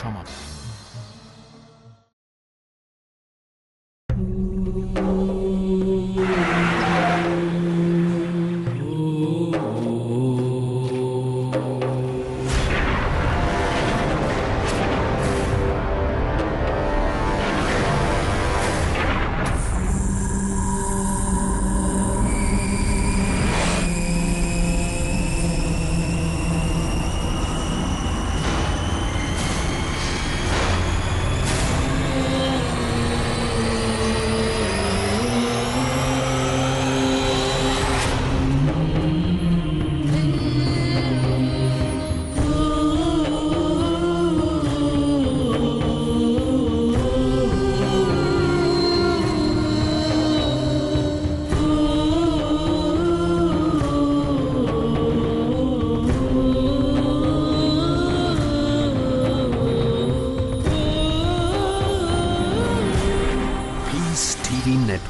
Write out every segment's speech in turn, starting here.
সমাপ্ত।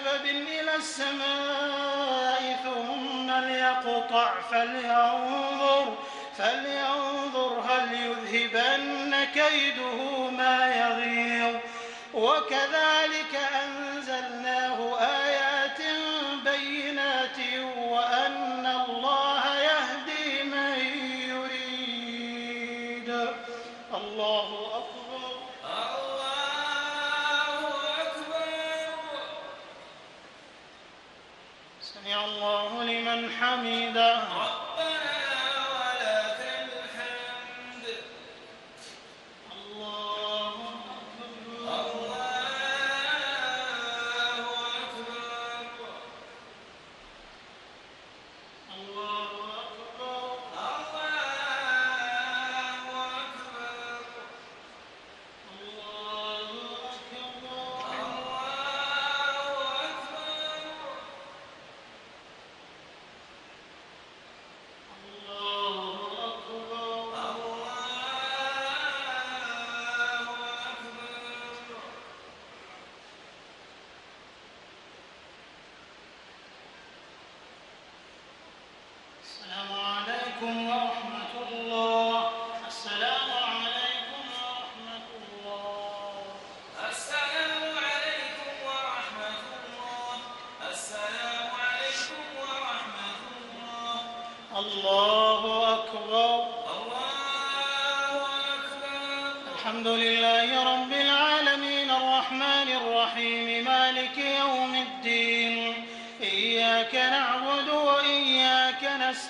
بسبب إلى السماء ثم ليقطع فلينظر فلينظر هل يذهبن كيده ما يغيظ. وكذلك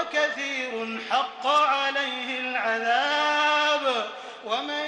وكثير حق عليه العذاب. ومن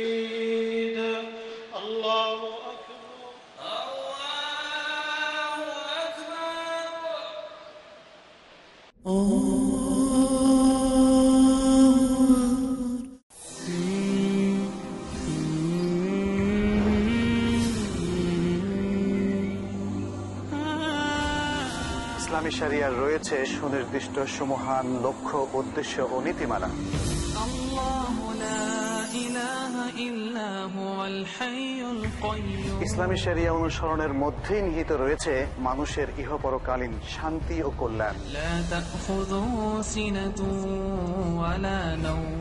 ইসলামী শরিয়ার রয়েছে সুনির্দিষ্ট সুমহান লক্ষ্য উদ্দেশ্য ও নীতিমালা। ইসলামী সেরিয়া অনুসরণের মধ্যে নিহিত রয়েছে মানুষের ইহপরকালীন শান্তি ও কল্যাণ।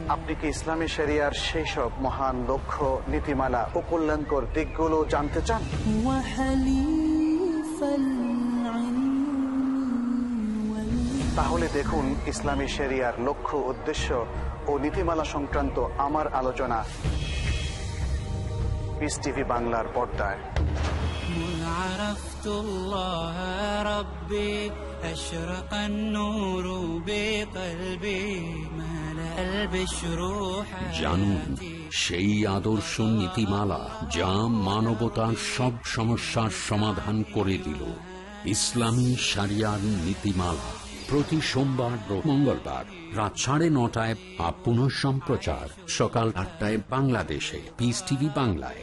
আপনি কি ইসলামী সেরিয়ার সেই সব মহান লক্ষ্য নীতিমালা ও কল্যাণকর দিকগুলো জানতে চান? তাহলে দেখুন ইসলামী সেরিয়ার লক্ষ্য উদ্দেশ্য ও নীতিমালা সংক্রান্ত আমার আলোচনা। পিস টিভি বাংলার পর্দায়। জানুন সেই আদর্শ নীতিমালা যা মানবতার সব সমস্যার সমাধান করে দিল। ইসলামী সারিয়ার নীতিমালা প্রতি সোমবার মঙ্গলবার রাত সাড়ে নটায় বা সম্প্রচার সকাল আটটায় বাংলাদেশে। পিস টিভি বাংলায়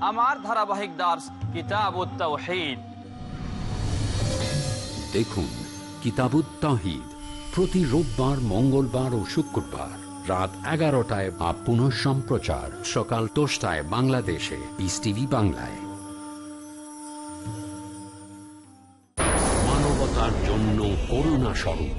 আমার ধারাবাহিক দাস কিতাবুত তাওহীদ। দেখুন, কিতাবুত তাহিদ প্রতি রোববার, মঙ্গলবার ও শুক্রবার রাত এগারোটায় বা পুনঃ সম্প্রচার সকাল দশটায় বাংলাদেশে পিস টিভি বাংলায়। মানবতার জন্য করুণা স্বরূপ।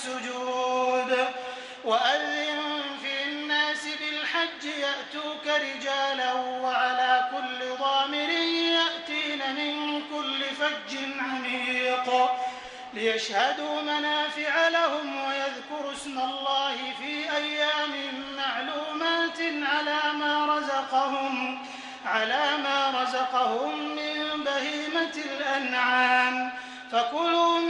السجود وأذن في الناس بالحج يأتوك رجالا وعلى كل ضامر يأتين من كل فج عميق ليشهدوا منافع لهم ويذكروا اسم الله في أيام معلومات على ما رزقهم على ما رزقهم من بهيمة الأنعام. فكلوا منها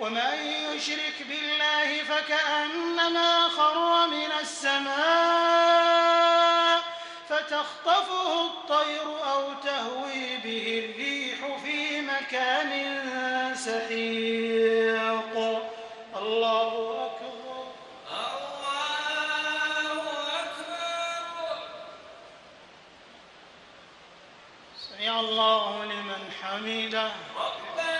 ومن يشرك بالله فكأنما خر من السماء فتخطفه الطير أو تهوي به الريح في مكان سحيق. الله أكبر. سمع الله لمن حمده. الله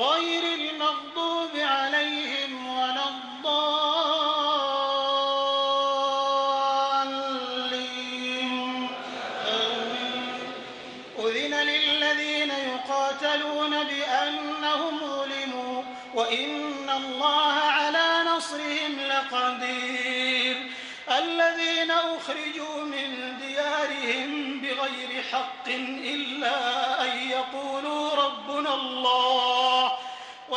غير المغضوب عليهم ولا الضالين. آمين أذن للذين يقاتلون بأنهم ظلموا وإن الله على نصرهم لقدير. الذين أخرجوا من ديارهم بغير حق إلا أن يقولوا ربنا الله.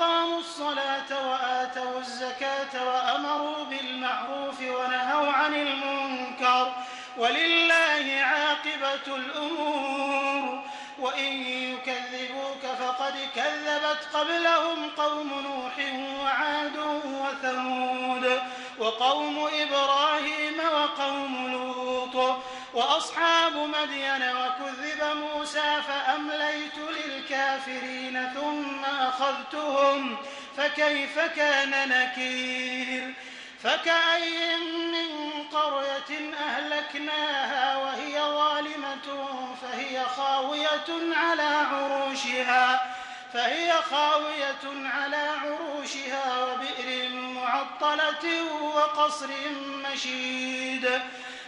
الأرض أقاموا الصلاة وآتوا الزكاة وأمروا بالمعروف ونهوا عن المنكر ولله عاقبة الأمور. وإن يكذبوك فقد كذبت قبلهم قوم نوح وعاد وثمود وقوم إبراهيم وقوم لوط وأصحاب مدين وكذب موسى فأمليت للكافرين ثم أخذتهم فكيف كان نكير؟ فكأي من قرية أهلكناها وهي ظالمة فهي خاوية على عروشها فهي خاوية على عروشها وبئر معطلة وقصر مشيد.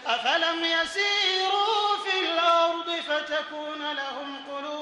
أفلم يسيروا في الأرض فتكون لهم قلوب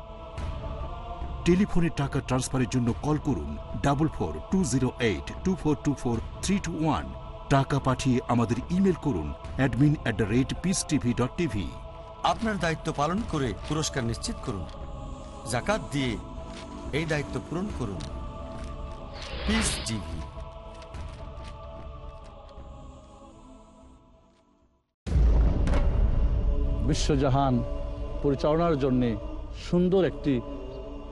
টেলিফোনে টাকা ট্রান্সফারের জন্য কল করুন double four two zero eight two four two four three two one. টাকা পাঠিয়ে আমাদের ইমেল করুন admin at the rate peace TV dot TV. আপনার দায়িত্ব পালন করে পুরস্কার নিশ্চিত করুন। জাকাত দিয়ে এই দায়িত্ব পূরণ করুন। Peace TV. বিশ্বজাহান পরিচালনার জন্যে সুন্দর একটি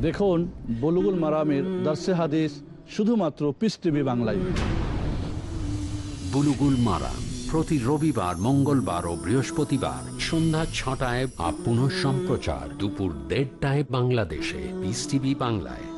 দেখুন, বলুগুল মারামের দার্সে হাদিস শুধুমাত্র পিস টিভি বাংলায়। বুলুগুল মারাম প্রতি রবিবার, মঙ্গলবার ও বৃহস্পতিবার সন্ধ্যা ছটায় আপ সম্প্রচার দুপুর দেড়টায় বাংলাদেশে পিস টিভি বাংলায়।